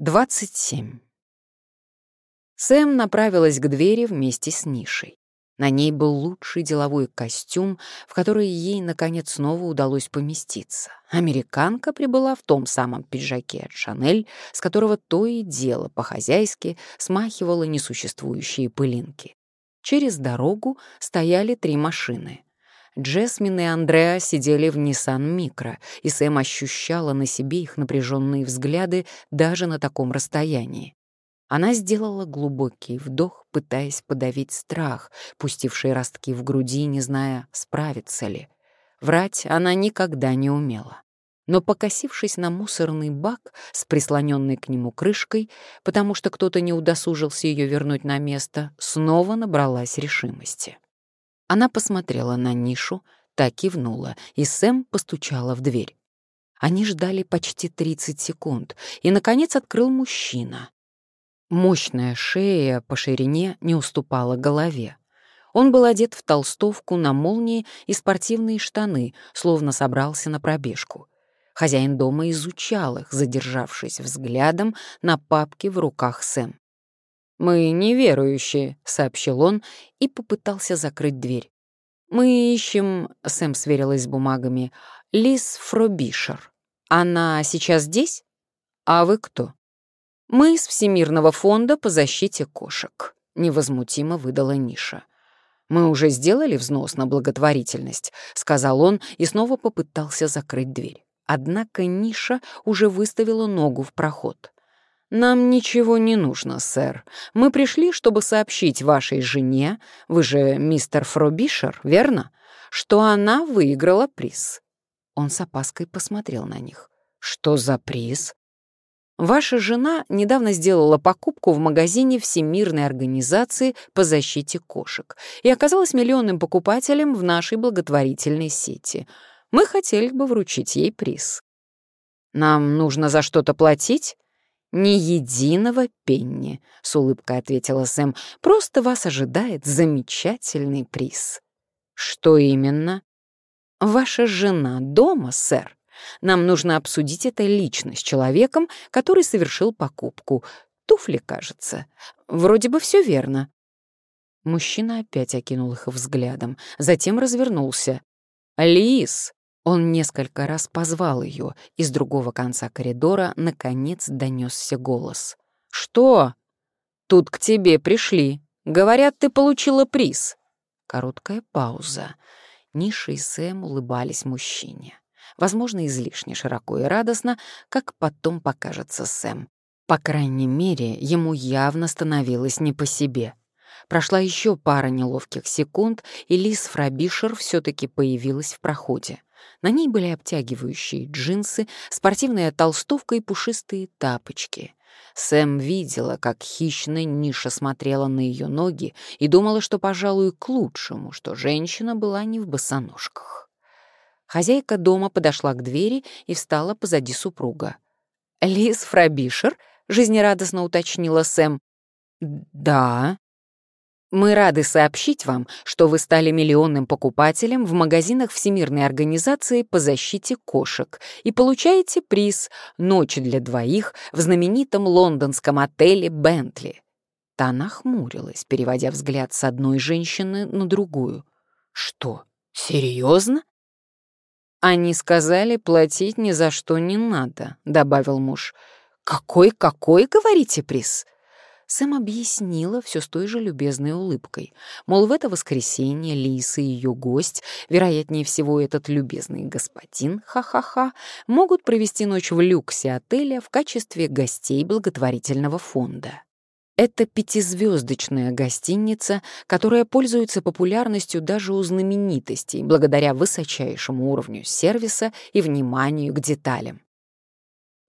27. Сэм направилась к двери вместе с Нишей. На ней был лучший деловой костюм, в который ей, наконец, снова удалось поместиться. Американка прибыла в том самом пиджаке от Шанель, с которого то и дело по-хозяйски смахивало несуществующие пылинки. Через дорогу стояли три машины. Джесмин и Андреа сидели в Nissan Micro, и Сэм ощущала на себе их напряженные взгляды даже на таком расстоянии. Она сделала глубокий вдох, пытаясь подавить страх, пустивший ростки в груди, не зная, справится ли. Врать она никогда не умела. Но, покосившись на мусорный бак с прислоненной к нему крышкой, потому что кто-то не удосужился ее вернуть на место, снова набралась решимости. Она посмотрела на нишу, так кивнула, и Сэм постучала в дверь. Они ждали почти 30 секунд, и, наконец, открыл мужчина. Мощная шея по ширине не уступала голове. Он был одет в толстовку на молнии и спортивные штаны, словно собрался на пробежку. Хозяин дома изучал их, задержавшись взглядом на папке в руках Сэм. «Мы неверующие», — сообщил он и попытался закрыть дверь. «Мы ищем», — Сэм сверилась с бумагами, — «Лиз Фробишер. Она сейчас здесь? А вы кто?» «Мы из Всемирного фонда по защите кошек», — невозмутимо выдала Ниша. «Мы уже сделали взнос на благотворительность», — сказал он и снова попытался закрыть дверь. Однако Ниша уже выставила ногу в проход. «Нам ничего не нужно, сэр. Мы пришли, чтобы сообщить вашей жене, вы же мистер Фробишер, верно, что она выиграла приз». Он с опаской посмотрел на них. «Что за приз?» Ваша жена недавно сделала покупку в магазине Всемирной организации по защите кошек и оказалась миллионным покупателем в нашей благотворительной сети. Мы хотели бы вручить ей приз. Нам нужно за что-то платить? «Ни единого пенни», — с улыбкой ответила Сэм. «Просто вас ожидает замечательный приз». «Что именно?» «Ваша жена дома, сэр. Нам нужно обсудить это лично с человеком, который совершил покупку. Туфли, кажется. Вроде бы все верно». Мужчина опять окинул их взглядом, затем развернулся. «Лис, он несколько раз позвал ее, и с другого конца коридора наконец донесся голос. «Что? Тут к тебе пришли. Говорят, ты получила приз». Короткая пауза. Ниша и Сэм улыбались мужчине. Возможно, излишне широко и радостно, как потом покажется Сэм. По крайней мере, ему явно становилось не по себе. Прошла еще пара неловких секунд, и Лиз Фрабишер все таки появилась в проходе. На ней были обтягивающие джинсы, спортивная толстовка и пушистые тапочки. Сэм видела, как хищная ниша смотрела на ее ноги и думала, что, пожалуй, к лучшему, что женщина была не в босоножках. Хозяйка дома подошла к двери и встала позади супруга. «Лиз Фрабишер?» — жизнерадостно уточнила Сэм. «Да», мы рады сообщить вам, что вы стали миллионным покупателем в магазинах Всемирной организации по защите кошек и получаете приз «Ночь для двоих» в знаменитом лондонском отеле «Бентли». Та нахмурилась, переводя взгляд с одной женщины на другую. «Что, серьезно?» «Они сказали, платить ни за что не надо», — добавил муж. «Какой-какой, говорите, приз?» Сэм объяснила все с той же любезной улыбкой. Мол, в это воскресенье Лиса и ее гость, вероятнее всего этот любезный господин, ха-ха-ха, могут провести ночь в люксе отеля в качестве гостей благотворительного фонда. Это пятизвездочная гостиница, которая пользуется популярностью даже у знаменитостей благодаря высочайшему уровню сервиса и вниманию к деталям.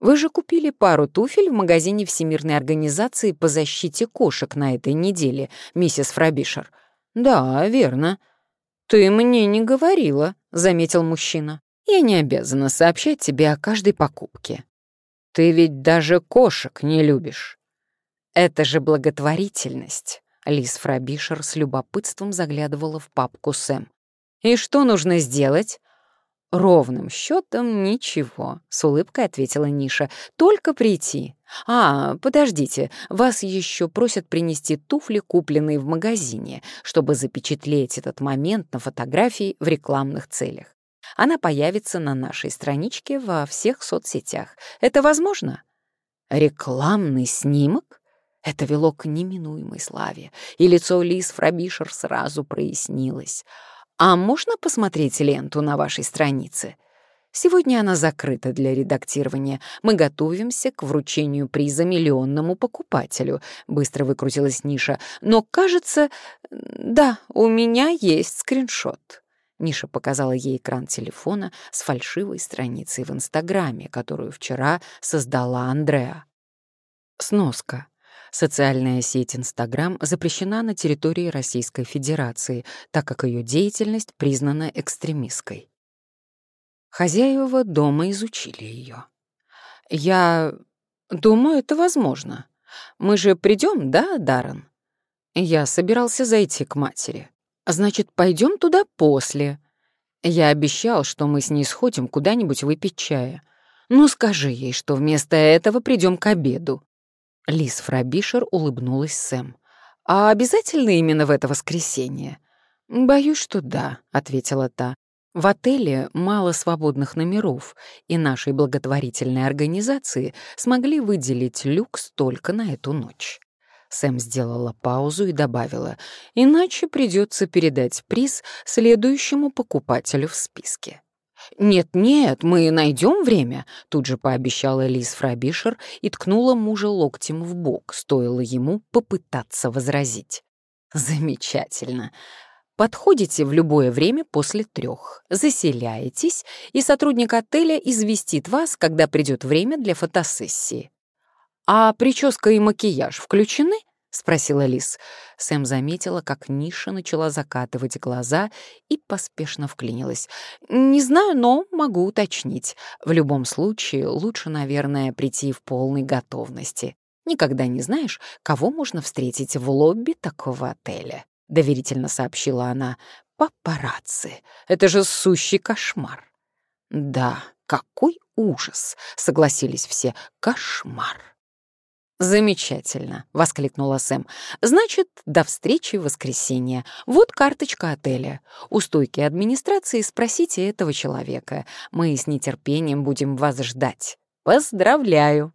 Вы же купили пару туфель в магазине Всемирной организации по защите кошек на этой неделе, миссис Фрабишер. Да, верно. Ты мне не говорила, заметил мужчина. Я не обязана сообщать тебе о каждой покупке. Ты ведь даже кошек не любишь. Это же благотворительность. Лиз Фрабишер с любопытством заглядывала в папку Сэм. И что нужно сделать? «Ровным счетом ничего», — с улыбкой ответила Ниша. «Только прийти. А, подождите, вас еще просят принести туфли, купленные в магазине, чтобы запечатлеть этот момент на фотографии в рекламных целях. Она появится на нашей страничке во всех соцсетях. Это возможно?» «Рекламный снимок?» Это вело к неминуемой славе, и лицо Лиз Фрабишер сразу прояснилось — «А можно посмотреть ленту на вашей странице?» Сегодня она закрыта для редактирования. Мы готовимся к вручению приза миллионному покупателю. Быстро выкрутилась Ниша. Но, кажется, да, у меня есть скриншот. Ниша показала ей экран телефона с фальшивой страницей в Инстаграме, которую вчера создала Андреа. Сноска. Социальная сеть Инстаграм запрещена на территории Российской Федерации, так как ее деятельность признана экстремистской. Хозяева дома изучили ее. «Я думаю, это возможно. Мы же придем, да, Даррен?» Я собирался зайти к матери. «Значит, пойдем туда после». Я обещал, что мы с ней сходим куда-нибудь выпить чая. Ну, скажи ей, что вместо этого придем к обеду. Лиз Фрабишер улыбнулась Сэм. «А обязательно именно в это воскресенье?» «Боюсь, что да», — ответила та. «В отеле мало свободных номеров, и нашей благотворительной организации смогли выделить люкс только на эту ночь». Сэм сделала паузу и добавила, «Иначе придется передать приз следующему покупателю в списке». «Нет-нет, мы найдем время», — тут же пообещала Лиз Фрабишер и ткнула мужа локтем в бок, стоило ему попытаться возразить. «Замечательно. Подходите в любое время после трех, заселяетесь, и сотрудник отеля известит вас, когда придет время для фотосессии. А прическа и макияж включены?» — спросила Лис. Сэм заметила, как Ниша начала закатывать глаза и поспешно вклинилась. «Не знаю, но могу уточнить. В любом случае, лучше, наверное, прийти в полной готовности. Никогда не знаешь, кого можно встретить в лобби такого отеля», — доверительно сообщила она. «Папарацци. Это же сущий кошмар». «Да, какой ужас!» — согласились все. «Кошмар!» «Замечательно!» — воскликнула Сэм. «Значит, до встречи в воскресенье. Вот карточка отеля. У стойки администрации спросите этого человека. Мы с нетерпением будем вас ждать. Поздравляю!»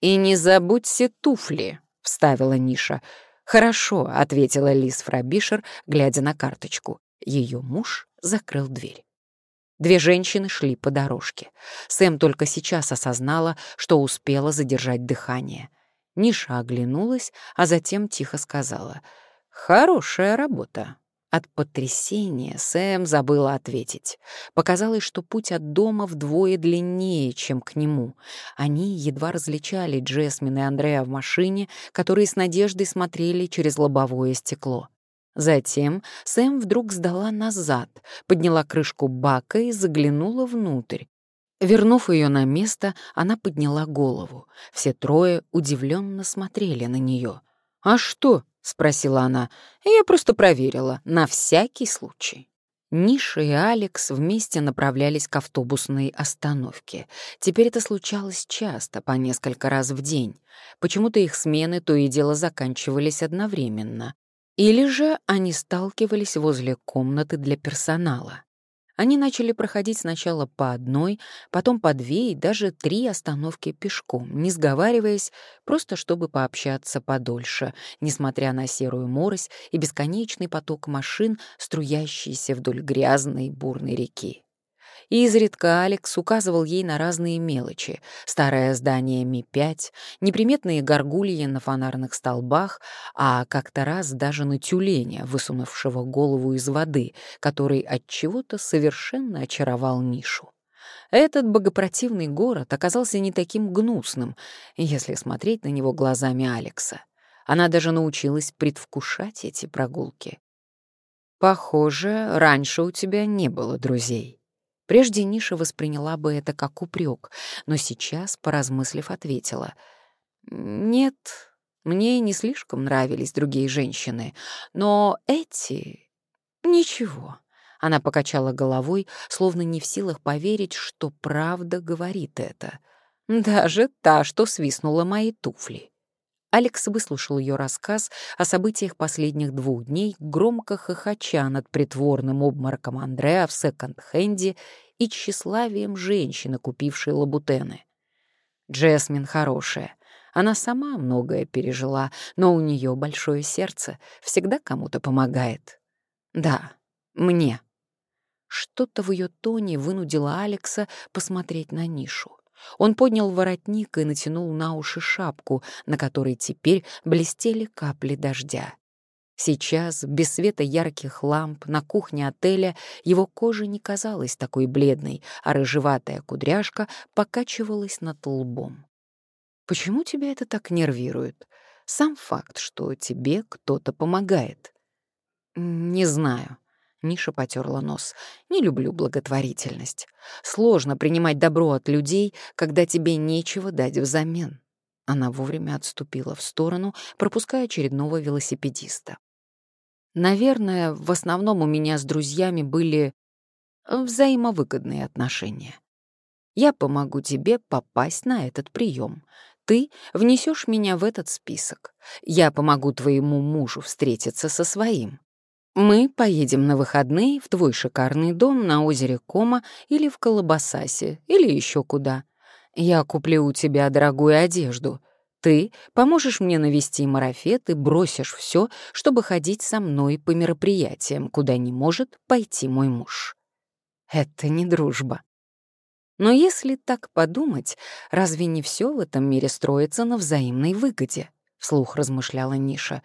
«И не забудьте туфли», — вставила Ниша. «Хорошо», — ответила Лиз Фрабишер, глядя на карточку. Ее муж закрыл дверь. Две женщины шли по дорожке. Сэм только сейчас осознала, что успела задержать дыхание — Ниша оглянулась, а затем тихо сказала «Хорошая работа». От потрясения Сэм забыла ответить. Показалось, что путь от дома вдвое длиннее, чем к нему. Они едва различали Джесмин и Андрея в машине, которые с надеждой смотрели через лобовое стекло. Затем Сэм вдруг сдала назад, подняла крышку бака и заглянула внутрь. Вернув ее на место, она подняла голову. Все трое удивленно смотрели на нее. «А что?» — спросила она. «Я просто проверила, на всякий случай». Ниша и Алекс вместе направлялись к автобусной остановке. Теперь это случалось часто, по несколько раз в день. Почему-то их смены то и дело заканчивались одновременно. Или же они сталкивались возле комнаты для персонала. Они начали проходить сначала по одной, потом по две и даже три остановки пешком, не сговариваясь, просто чтобы пообщаться подольше, несмотря на серую морось и бесконечный поток машин, струящийся вдоль грязной бурной реки. И изредка Алекс указывал ей на разные мелочи. Старое здание Ми-5, неприметные горгульи на фонарных столбах, а как-то раз даже на тюленя, высунувшего голову из воды, который от чего-то совершенно очаровал нишу. Этот богопротивный город оказался не таким гнусным, если смотреть на него глазами Алекса. Она даже научилась предвкушать эти прогулки. «Похоже, раньше у тебя не было друзей», Прежде Ниша восприняла бы это как упрек, но сейчас, поразмыслив, ответила. «Нет, мне не слишком нравились другие женщины, но эти... Ничего, Она покачала головой, словно не в силах поверить, что правда говорит это. Даже та, что свистнула мои туфли. Алекс выслушал ее рассказ о событиях последних двух дней, громко хохоча над притворным обмороком Андреа в секонд-хенде и тщеславием женщины, купившей лабутены. Джесмин хорошая. Она сама многое пережила, но у нее большое сердце, всегда кому-то помогает. Да, мне. Что-то в ее тоне вынудило Алекса посмотреть на нишу. Он поднял воротник и натянул на уши шапку, на которой теперь блестели капли дождя. Сейчас, без света ярких ламп, на кухне отеля его кожа не казалась такой бледной, а рыжеватая кудряшка покачивалась над лбом. «Почему тебя это так нервирует? Сам факт, что тебе кто-то помогает». «Не знаю», Ниша потерла нос. «Не люблю благотворительность. Сложно принимать добро от людей, когда тебе нечего дать взамен». Она вовремя отступила в сторону, пропуская очередного велосипедиста. «Наверное, в основном у меня с друзьями были взаимовыгодные отношения. Я помогу тебе попасть на этот прием. Ты внесешь меня в этот список. Я помогу твоему мужу встретиться со своим. Мы поедем на выходные в твой шикарный дом на озере Кома или в Колобасасе, или еще куда. Я куплю у тебя дорогую одежду. Ты поможешь мне навести марафет и бросишь все, чтобы ходить со мной по мероприятиям, куда не может пойти мой муж. Это не дружба. Но если так подумать, разве не все в этом мире строится на взаимной выгоде? Вслух размышляла Ниша.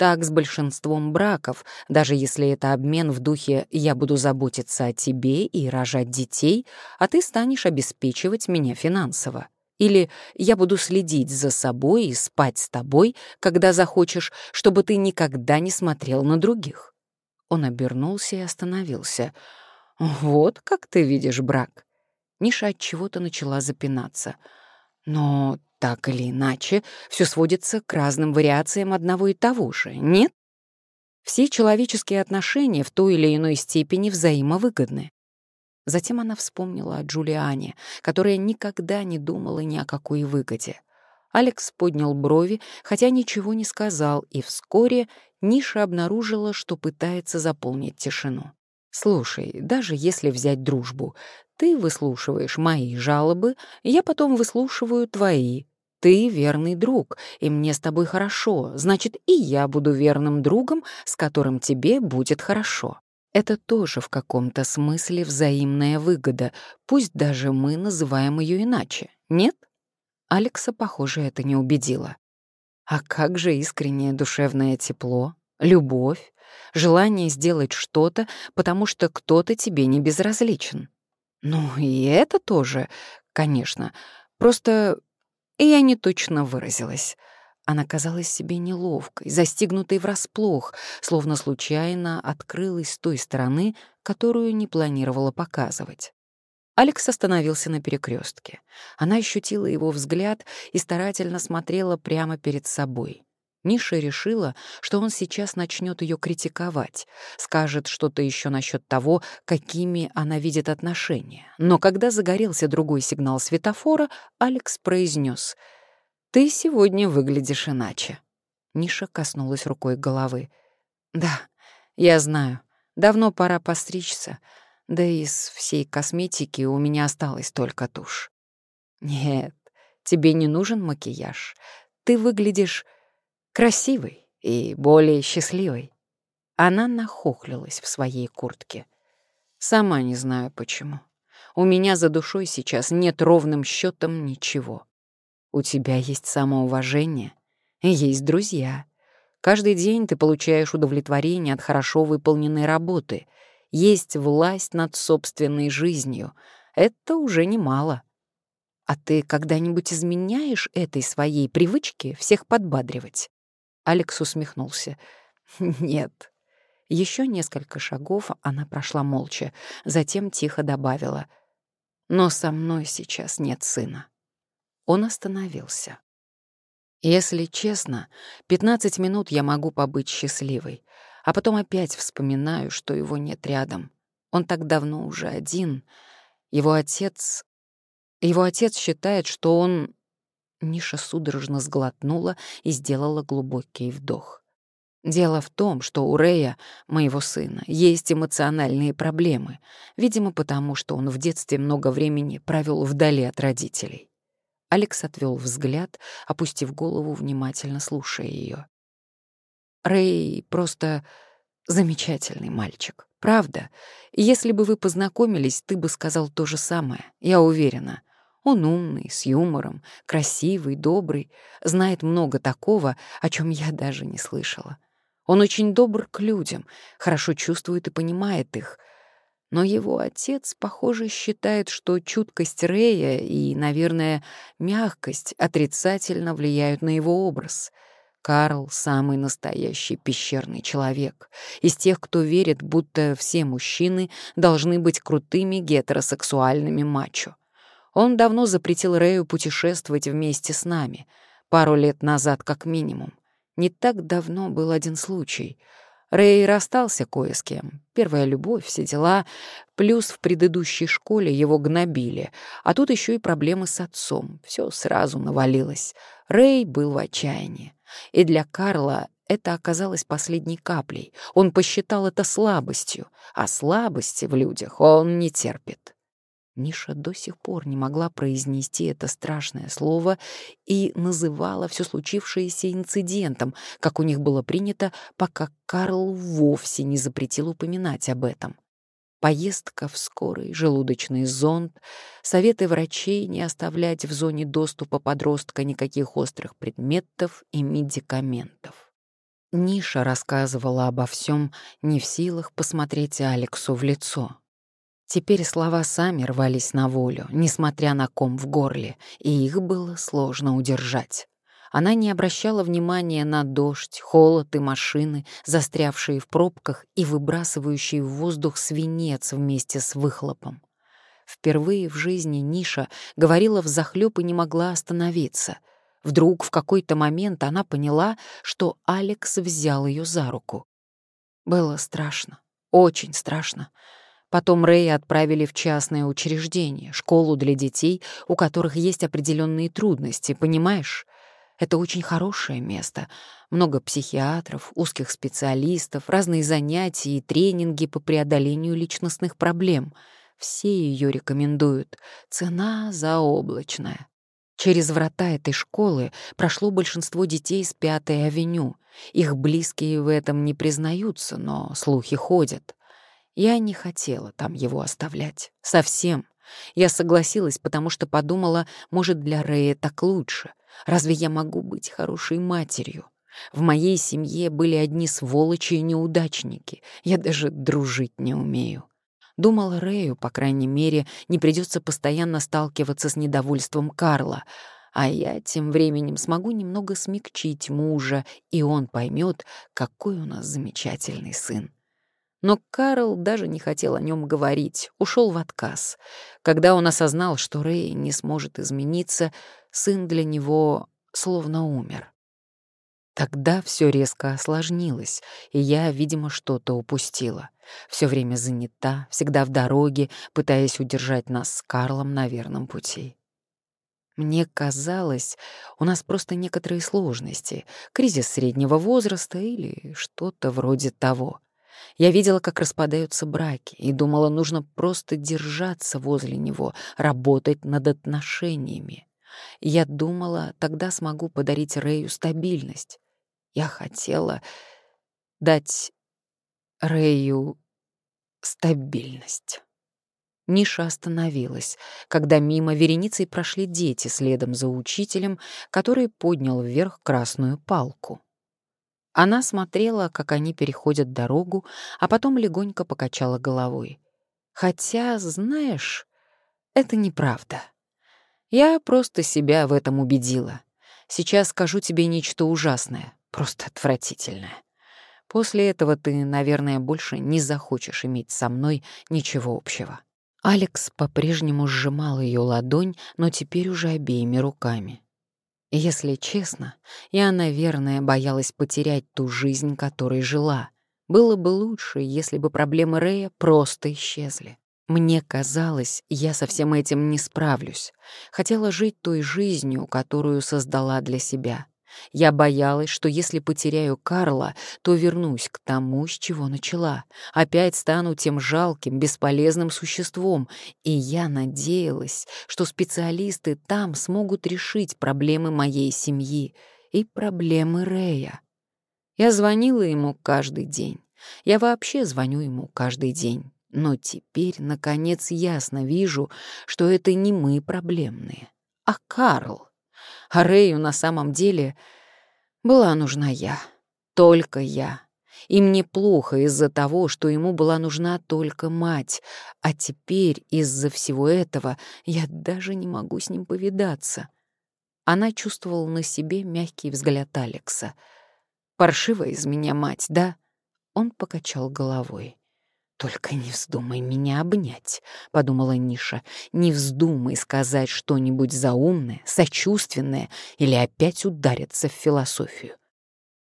Так с большинством браков, даже если это обмен в духе «я буду заботиться о тебе и рожать детей, а ты станешь обеспечивать меня финансово». Или «я буду следить за собой и спать с тобой, когда захочешь, чтобы ты никогда не смотрел на других». Он обернулся и остановился. «Вот как ты видишь брак». Ниша от чего-то начала запинаться. «Но так или иначе, все сводится к разным вариациям одного и того же, нет? Все человеческие отношения в той или иной степени взаимовыгодны. Затем она вспомнила о Джулиане, которая никогда не думала ни о какой выгоде. Алекс поднял брови, хотя ничего не сказал, и вскоре Ниша обнаружила, что пытается заполнить тишину. «Слушай, даже если взять дружбу, ты выслушиваешь мои жалобы, я потом выслушиваю твои, ты верный друг, и мне с тобой хорошо, значит, и я буду верным другом, с которым тебе будет хорошо. Это тоже в каком-то смысле взаимная выгода, пусть даже мы называем ее иначе, нет? Алекса, похоже, это не убедило. А как же искреннее душевное тепло, любовь, желание сделать что-то, потому что кто-то тебе не безразличен? Ну и это тоже, конечно. Просто и я не точно выразилась. Она казалась себе неловкой, застигнутой врасплох, словно случайно открылась с той стороны, которую не планировала показывать. Алекс остановился на перекрестке. Она ощутила его взгляд и старательно смотрела прямо перед собой. Ниша решила, что он сейчас начнет ее критиковать, скажет что-то еще насчет того, какими она видит отношения. Но когда загорелся другой сигнал светофора, Алекс произнес «Ты сегодня выглядишь иначе». Ниша коснулась рукой головы. «Да, я знаю. Давно пора постричься. Да из всей косметики у меня осталась только тушь». «Нет, тебе не нужен макияж. Ты выглядишь красивой и более счастливой. Она нахохлилась в своей куртке. Сама не знаю почему. У меня за душой сейчас нет ровным счетом ничего. У тебя есть самоуважение, есть друзья. Каждый день ты получаешь удовлетворение от хорошо выполненной работы. Есть власть над собственной жизнью. Это уже немало. А ты когда-нибудь изменяешь этой своей привычке всех подбадривать? Алекс усмехнулся. «Нет». Еще несколько шагов она прошла молча, затем тихо добавила. «Но со мной сейчас нет сына». Он остановился. Если честно, 15 минут я могу побыть счастливой, а потом опять вспоминаю, что его нет рядом. Он так давно уже один. Его отец... Его отец считает, что он... Ниша судорожно сглотнула и сделала глубокий вдох. Дело в том, что у Рэя, моего сына, есть эмоциональные проблемы, видимо, потому что он в детстве много времени провел вдали от родителей. Алекс отвел взгляд, опустив голову, внимательно слушая ее. Рэй просто замечательный мальчик. Правда, если бы вы познакомились, ты бы сказал то же самое, я уверена. Он умный, с юмором, красивый, добрый, знает много такого, о чем я даже не слышала. Он очень добр к людям, хорошо чувствует и понимает их. Но его отец, похоже, считает, что чуткость Рея и, наверное, мягкость отрицательно влияют на его образ — Карл — самый настоящий пещерный человек, из тех, кто верит, будто все мужчины должны быть крутыми гетеросексуальными мачо. Он давно запретил Рэю путешествовать вместе с нами, пару лет назад как минимум. Не так давно был один случай — Рэй расстался кое с кем. Первая любовь, все дела. Плюс в предыдущей школе его гнобили. А тут еще и проблемы с отцом. Все сразу навалилось. Рэй был в отчаянии. И для Карла это оказалось последней каплей. Он посчитал это слабостью. А слабости в людях он не терпит. Ниша до сих пор не могла произнести это страшное слово и называла все случившееся инцидентом, как у них было принято, пока Карл вовсе не запретил упоминать об этом. Поездка в скорый желудочный зонд, советы врачей не оставлять в зоне доступа подростка никаких острых предметов и медикаментов. Ниша рассказывала обо всем, не в силах посмотреть Алексу в лицо. Теперь слова сами рвались на волю, несмотря на ком в горле, и их было сложно удержать. Она не обращала внимания на дождь, холод и машины, застрявшие в пробках и выбрасывающие в воздух свинец вместе с выхлопом. Впервые в жизни Ниша говорила взахлёб и не могла остановиться. Вдруг в какой-то момент она поняла, что Алекс взял ее за руку. Было страшно, очень страшно. Потом Рэя отправили в частное учреждение, школу для детей, у которых есть определенные трудности, понимаешь? Это очень хорошее место. Много психиатров, узких специалистов, разные занятия и тренинги по преодолению личностных проблем. Все ее рекомендуют. Цена заоблачная. Через врата этой школы прошло большинство детей с Пятой авеню. Их близкие в этом не признаются, но слухи ходят. Я не хотела там его оставлять. Совсем. Я согласилась, потому что подумала, может, для Рэя так лучше. Разве я могу быть хорошей матерью? В моей семье были одни сволочи и неудачники. Я даже дружить не умею. Думала, Рэю, по крайней мере, не придется постоянно сталкиваться с недовольством Карла, а я тем временем смогу немного смягчить мужа, и он поймет, какой у нас замечательный сын. Но Карл даже не хотел о нем говорить, ушел в отказ. Когда он осознал, что Рэй не сможет измениться, сын для него словно умер. Тогда все резко осложнилось, и я, видимо, что-то упустила. Все время занята, всегда в дороге, пытаясь удержать нас с Карлом на верном пути. Мне казалось, у нас просто некоторые сложности, кризис среднего возраста или что-то вроде того. Я видела, как распадаются браки, и думала, нужно просто держаться возле него, работать над отношениями. Я думала, тогда смогу подарить Рэю стабильность. Я хотела дать Рэю стабильность. Ниша остановилась, когда мимо вереницей прошли дети следом за учителем, который поднял вверх красную палку. Она смотрела, как они переходят дорогу, а потом легонько покачала головой. «Хотя, знаешь, это неправда. Я просто себя в этом убедила. Сейчас скажу тебе нечто ужасное, просто отвратительное. После этого ты, наверное, больше не захочешь иметь со мной ничего общего». Алекс по-прежнему сжимал ее ладонь, но теперь уже обеими руками. Если честно, я, наверное, боялась потерять ту жизнь, которой жила. Было бы лучше, если бы проблемы Рэя просто исчезли. Мне казалось, я со всем этим не справлюсь. Хотела жить той жизнью, которую создала для себя. Я боялась, что если потеряю Карла, то вернусь к тому, с чего начала. Опять стану тем жалким, бесполезным существом. И я надеялась, что специалисты там смогут решить проблемы моей семьи и проблемы Рэя. Я звонила ему каждый день. Я вообще звоню ему каждый день. Но теперь, наконец, ясно вижу, что это не мы проблемные, а Карл. А Рэю на самом деле была нужна я, только я. И мне плохо из-за того, что ему была нужна только мать, а теперь из-за всего этого я даже не могу с ним повидаться. Она чувствовала на себе мягкий взгляд Алекса. «Паршивая из меня мать, да?» Он покачал головой. «Только не вздумай меня обнять», — подумала Ниша. «Не вздумай сказать что-нибудь заумное, сочувственное или опять удариться в философию».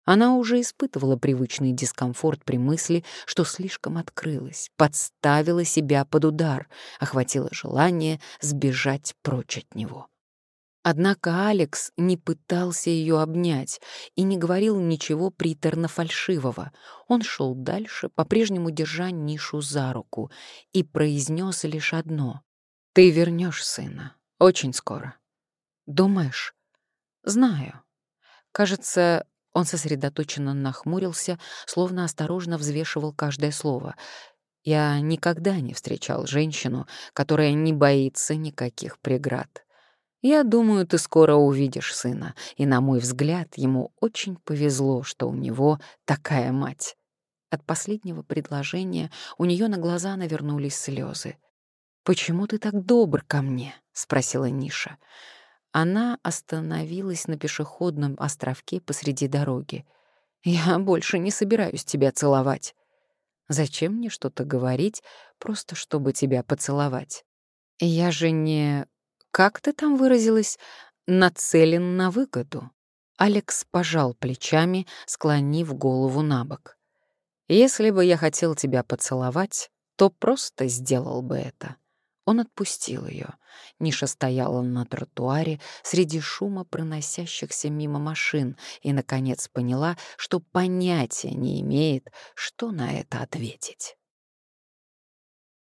Она уже испытывала привычный дискомфорт при мысли, что слишком открылась, подставила себя под удар, охватило желание сбежать прочь от него. Однако Алекс не пытался ее обнять и не говорил ничего приторно-фальшивого. Он шел дальше, по-прежнему держа Нишу за руку, и произнес лишь одно. «Ты вернешь сына. Очень скоро». «Думаешь?» «Знаю». Кажется, он сосредоточенно нахмурился, словно осторожно взвешивал каждое слово. «Я никогда не встречал женщину, которая не боится никаких преград». Я думаю, ты скоро увидишь сына, и, на мой взгляд, ему очень повезло, что у него такая мать». От последнего предложения у нее на глаза навернулись слезы. «Почему ты так добр ко мне?» — спросила Ниша. Она остановилась на пешеходном островке посреди дороги. «Я больше не собираюсь тебя целовать». «Зачем мне что-то говорить, просто чтобы тебя поцеловать?» «Я же не как ты там выразилась, нацелен на выгоду. Алекс пожал плечами, склонив голову на бок. Если бы я хотел тебя поцеловать, то просто сделал бы это. Он отпустил ее. Ниша стояла на тротуаре среди шума проносящихся мимо машин и, наконец, поняла, что понятия не имеет, что на это ответить.